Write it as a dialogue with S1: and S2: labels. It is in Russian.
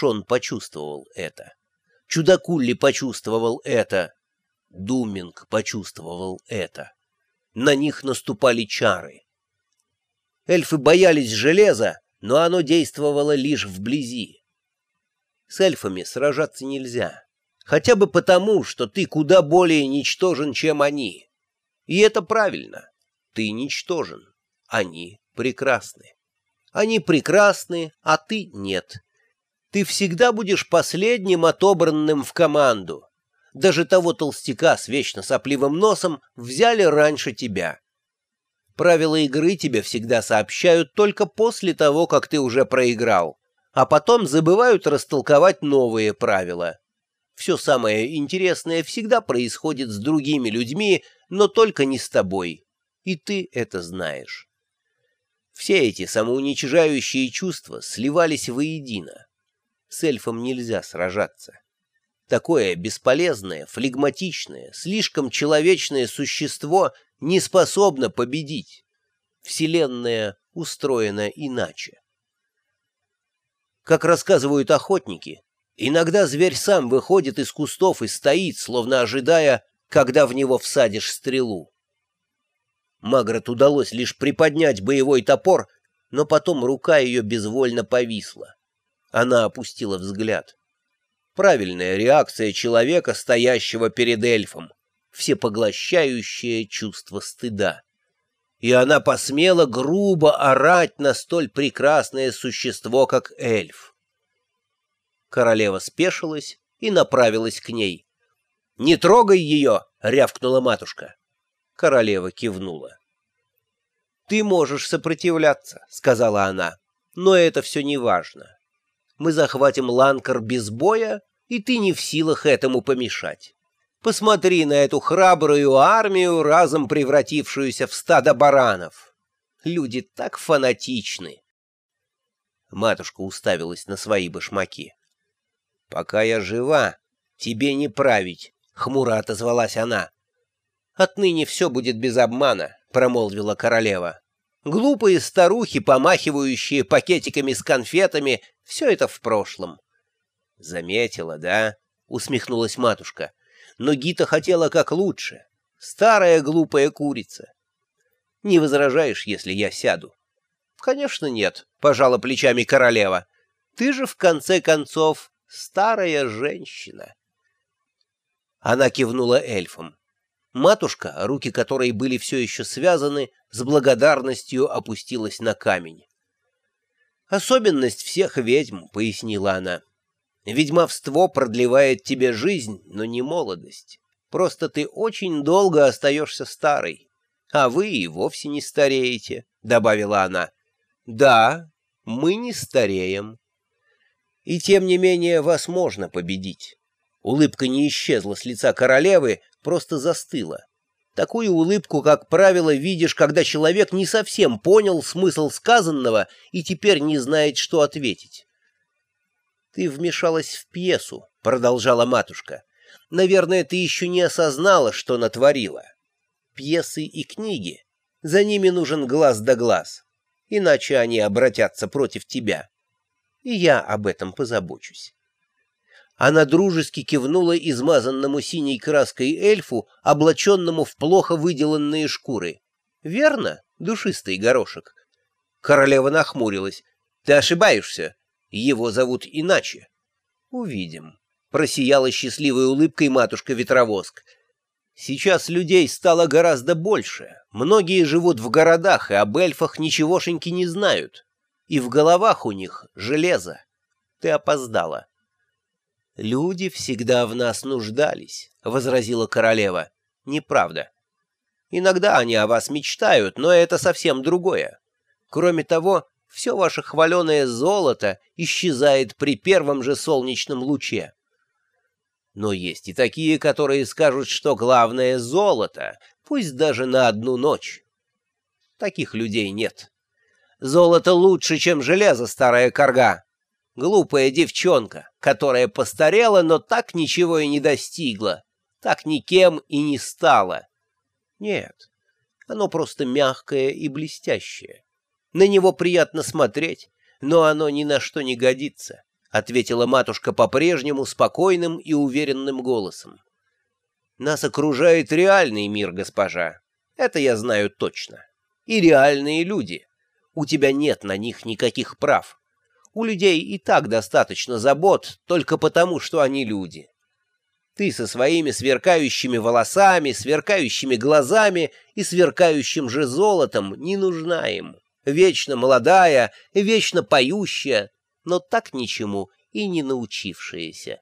S1: Шон почувствовал это. Чудакулли почувствовал это. Думинг почувствовал это. На них наступали чары. Эльфы боялись железа, но оно действовало лишь вблизи. С эльфами сражаться нельзя. Хотя бы потому, что ты куда более ничтожен, чем они. И это правильно. Ты ничтожен. Они прекрасны. Они прекрасны, а ты нет. Ты всегда будешь последним отобранным в команду. Даже того толстяка с вечно сопливым носом взяли раньше тебя. Правила игры тебе всегда сообщают только после того, как ты уже проиграл, а потом забывают растолковать новые правила. Все самое интересное всегда происходит с другими людьми, но только не с тобой. И ты это знаешь. Все эти самоуничижающие чувства сливались воедино. С эльфом нельзя сражаться. Такое бесполезное, флегматичное, слишком человечное существо не способно победить. Вселенная устроена иначе. Как рассказывают охотники, иногда зверь сам выходит из кустов и стоит, словно ожидая, когда в него всадишь стрелу. Магрот удалось лишь приподнять боевой топор, но потом рука ее безвольно повисла. Она опустила взгляд. Правильная реакция человека, стоящего перед эльфом. Всепоглощающее чувство стыда. И она посмела грубо орать на столь прекрасное существо, как эльф. Королева спешилась и направилась к ней. «Не трогай ее!» — рявкнула матушка. Королева кивнула. «Ты можешь сопротивляться», — сказала она, — «но это все не важно. Мы захватим Ланкар без боя, и ты не в силах этому помешать. Посмотри на эту храбрую армию, разом превратившуюся в стадо баранов. Люди так фанатичны». Матушка уставилась на свои башмаки. «Пока я жива, тебе не править», — хмуро отозвалась она. «Отныне все будет без обмана», — промолвила королева. «Глупые старухи, помахивающие пакетиками с конфетами, все это в прошлом». «Заметила, да?» — усмехнулась матушка. «Но Гита хотела как лучше. Старая глупая курица. Не возражаешь, если я сяду?» «Конечно нет», — пожала плечами королева. «Ты же, в конце концов, старая женщина». Она кивнула эльфам. Матушка, руки которой были все еще связаны, с благодарностью опустилась на камень. «Особенность всех ведьм», — пояснила она. «Ведьмовство продлевает тебе жизнь, но не молодость. Просто ты очень долго остаешься старой. А вы и вовсе не стареете», — добавила она. «Да, мы не стареем. И тем не менее вас можно победить». Улыбка не исчезла с лица королевы, просто застыла. Такую улыбку, как правило, видишь, когда человек не совсем понял смысл сказанного и теперь не знает, что ответить. «Ты вмешалась в пьесу», — продолжала матушка. «Наверное, ты еще не осознала, что натворила. Пьесы и книги. За ними нужен глаз да глаз, иначе они обратятся против тебя. И я об этом позабочусь». Она дружески кивнула измазанному синей краской эльфу, облаченному в плохо выделанные шкуры. «Верно, душистый горошек?» Королева нахмурилась. «Ты ошибаешься. Его зовут иначе». «Увидим», — просияла счастливой улыбкой матушка-ветровоск. «Сейчас людей стало гораздо больше. Многие живут в городах и об эльфах ничегошеньки не знают. И в головах у них железо. Ты опоздала». «Люди всегда в нас нуждались», — возразила королева. «Неправда. Иногда они о вас мечтают, но это совсем другое. Кроме того, все ваше хваленое золото исчезает при первом же солнечном луче. Но есть и такие, которые скажут, что главное — золото, пусть даже на одну ночь. Таких людей нет. Золото лучше, чем железо, старая корга. Глупая девчонка, которая постарела, но так ничего и не достигла, так никем и не стала. Нет, оно просто мягкое и блестящее. На него приятно смотреть, но оно ни на что не годится. — ответила матушка по-прежнему спокойным и уверенным голосом. «Нас окружает реальный мир, госпожа. Это я знаю точно. И реальные люди. У тебя нет на них никаких прав. У людей и так достаточно забот, только потому, что они люди. Ты со своими сверкающими волосами, сверкающими глазами и сверкающим же золотом не нужна им. Вечно молодая, вечно поющая, но так ничему и не научившаяся.